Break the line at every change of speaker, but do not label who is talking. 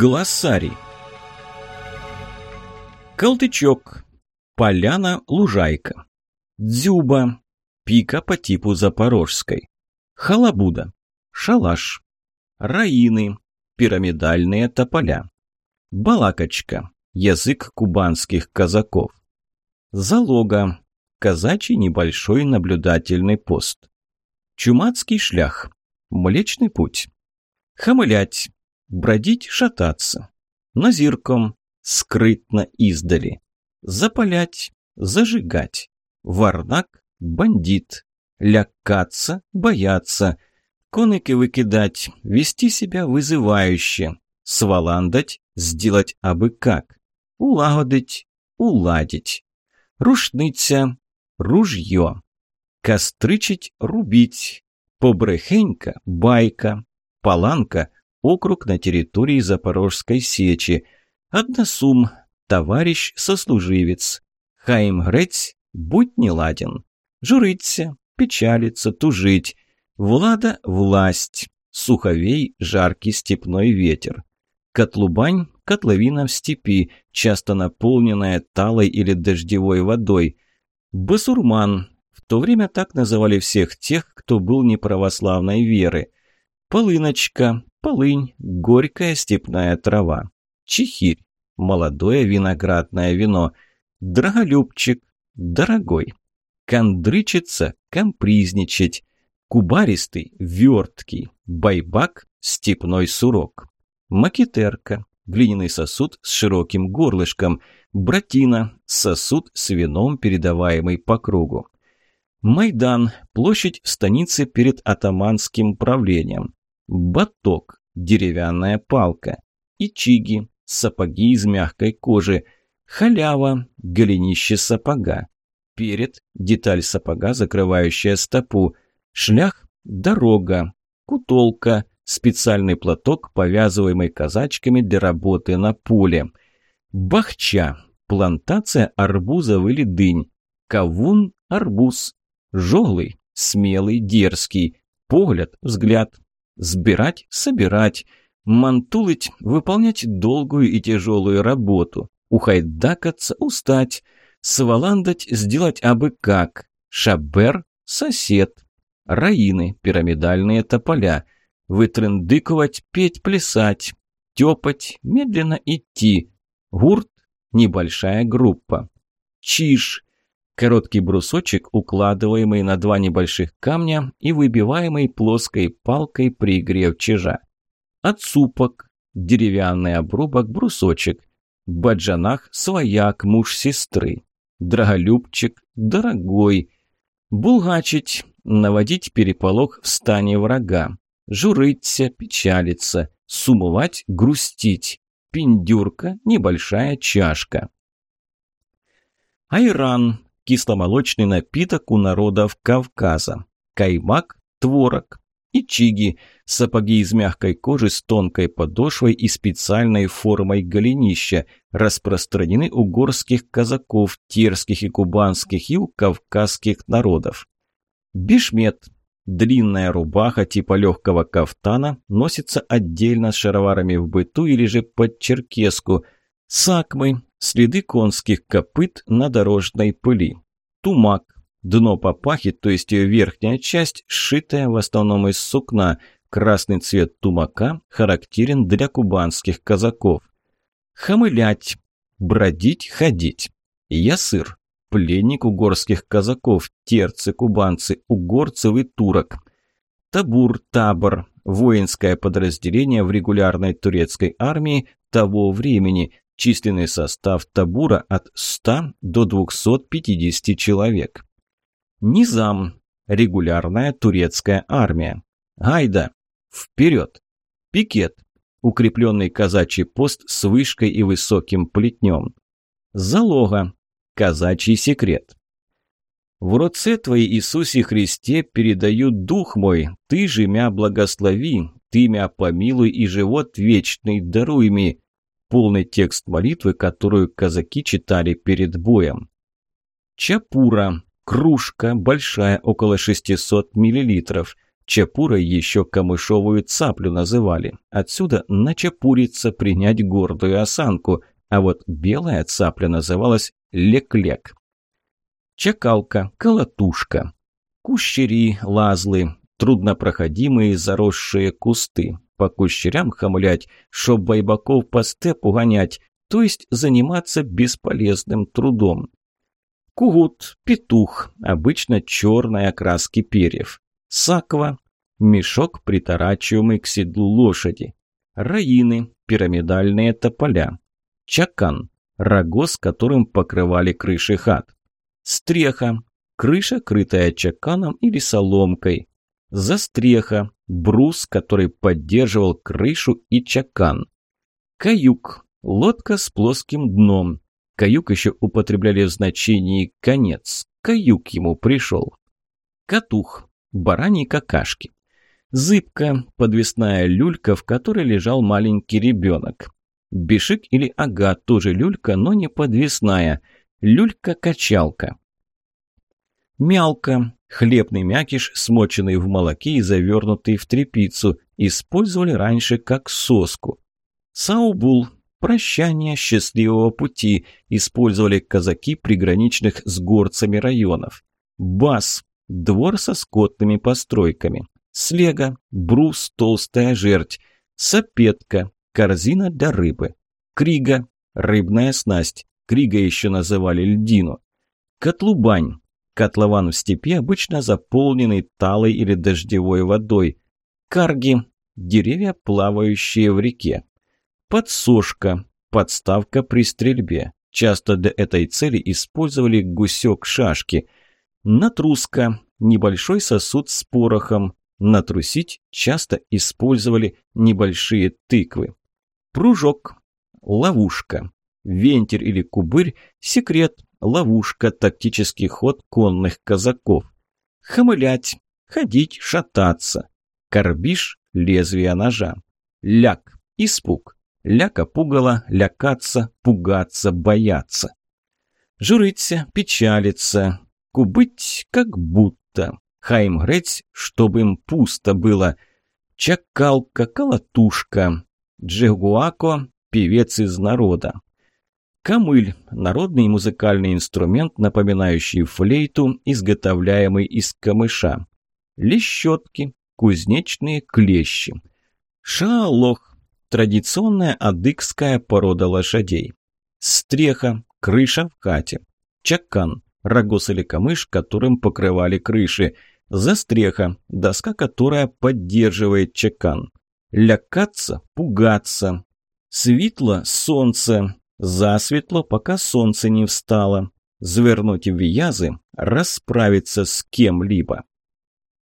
Глоссарий. Колтычок. Поляна, лужайка. Дзюба. Пика по типу запорожской. Халабуда. Шалаш. Раины. Пирамидальные тополя. Балакочка. Язык кубанских казаков. Залога. Казачий небольшой наблюдательный пост. Чумацкий шлях. Млечный путь. Хамылять бродить, шататься. Назирком, скрытно издали. Запалять, зажигать. Варнак, бандит. Лякаться, бояться. Коники выкидать, вести себя вызывающе. Сваландать, сделать абы как. Улагодить, уладить. Рушниця, ружье. Костричить, рубить. Побрехенька, байка. Паланка, округ на территории Запорожской сечи. Односум, товарищ сослуживец. Хаим Грець, будь неладен. Журиться, печалиться, тужить. Влада – власть. Суховей – жаркий степной ветер. Котлубань – котловина в степи, часто наполненная талой или дождевой водой. Басурман – в то время так называли всех тех, кто был неправославной веры. Полыночка, полынь, горькая степная трава, чехирь, молодое виноградное вино, драголюбчик, дорогой, кондрычиться, компризничать, кубаристый, верткий, байбак, степной сурок, макетерка, глиняный сосуд с широким горлышком, братина, сосуд с вином, передаваемый по кругу. Майдан – площадь в станице перед атаманским правлением. Баток – деревянная палка. Ичиги – сапоги из мягкой кожи. Халява – голенище сапога. Перед – деталь сапога, закрывающая стопу. Шлях – дорога. Кутолка – специальный платок, повязываемый казачками для работы на поле. Бахча – плантация арбузов или дынь. Кавун – арбуз. Жоглый – смелый, дерзкий. Погляд – взгляд. Сбирать, собирать, мантулить, выполнять долгую и тяжелую работу, ухайдакаться, устать, сваландать, сделать абы как, шабер, сосед, раины, пирамидальные тополя, вытрындыковать, петь, плясать, тёпать, медленно идти, гурт, небольшая группа, чиж, Короткий брусочек, укладываемый на два небольших камня и выбиваемый плоской палкой при игре в чижа. Отсупок, деревянный обрубок, брусочек. Баджанах – свояк, муж сестры. Драголюбчик – дорогой. Булгачить – наводить переполох в стане врага. Журыться, печалиться. Сумывать – грустить. Пиндюрка – небольшая чашка. Айран кисломолочный напиток у народов Кавказа, каймак, творог, и чиги, сапоги из мягкой кожи с тонкой подошвой и специальной формой голенища, распространены у горских казаков, терских и кубанских и у кавказских народов. Бишмет – длинная рубаха типа легкого кафтана, носится отдельно с шароварами в быту или же под черкеску. Сакмы Следы конских копыт на дорожной пыли. Тумак. Дно папахи, то есть ее верхняя часть, сшитая в основном из сукна. Красный цвет тумака характерен для кубанских казаков. Хамылять. Бродить, ходить. Ясыр. Пленник угорских казаков, терцы, кубанцы, угорцев и турок. Табур, табор. Воинское подразделение в регулярной турецкой армии того времени, Численный состав табура от 100 до 250 человек. Низам. Регулярная турецкая армия. Гайда. Вперед. Пикет. Укрепленный казачий пост с вышкой и высоким плетнем. Залога. Казачий секрет. В руце Твоей, Иисусе Христе, передаю дух мой, Ты же мя благослови, Ты мя помилуй и живот вечный даруй мне, полный текст молитвы, которую казаки читали перед боем. Чапура. Кружка большая, около 600 миллилитров. Чапурой еще камышовую цаплю называли. Отсюда начапуриться, принять гордую осанку. А вот белая цапля называлась лек-лек. Чакалка, колотушка. Кущери, лазлы, труднопроходимые заросшие кусты. По кущерям хамлять, чтоб байбаков по степу гонять, то есть заниматься бесполезным трудом. Кугут, петух, обычно черной окраски перьев. Саква, мешок, приторачиваемый к седлу лошади. Раины, пирамидальные тополя. Чакан, рогоз, которым покрывали крыши хат. Стреха, крыша, крытая чаканом или соломкой. Застреха, брус, который поддерживал крышу и чакан. Каюк, лодка с плоским дном. Каюк еще употребляли в значении «конец». Каюк ему пришел. Катух, бараньи какашки. Зыбка, подвесная люлька, в которой лежал маленький ребенок. Бешик или ага, тоже люлька, но не подвесная. Люлька-качалка. Мялка, хлебный мякиш, смоченный в молоке и завернутый в тряпицу, использовали раньше как соску. Саубул, прощание счастливого пути, использовали казаки приграничных с горцами районов. Бас, двор со скотными постройками. Слега, брус, толстая жерть. Сапетка, корзина для рыбы. Крига, рыбная снасть. Крига еще называли льдину. Котлубань, котлован в степи, обычно заполненный талой или дождевой водой. Карги, деревья, плавающие в реке. Подсушка, подставка при стрельбе. Часто для этой цели использовали гусек шашки. Натруска, небольшой сосуд с порохом. Натрусить часто использовали небольшие тыквы. Пружок, ловушка. Вентиль или кубырь – секрет, ловушка, тактический ход конных казаков. Хамылять, ходить, шататься. Корбиш – лезвие ножа. Ляк – испуг. Ляка пугала, лякаться, пугаться, бояться. Журиться, печалиться, кубыть как будто. Хайм греть, чтобы им пусто было. Чакалка, колотушка. Джегуако – певец из народа. Камыль – народный музыкальный инструмент, напоминающий флейту, изготовляемый из камыша. Лещетки – кузнечные клещи. Шалох – традиционная адыгская порода лошадей. Стреха – крыша в хате. Чакан – рогоз или камыш, которым покрывали крыши. Застреха – доска, которая поддерживает чакан. Лякаться – пугаться. Светло – солнце. Засветло, пока солнце не встало. Звернуть в вязы, расправиться с кем-либо.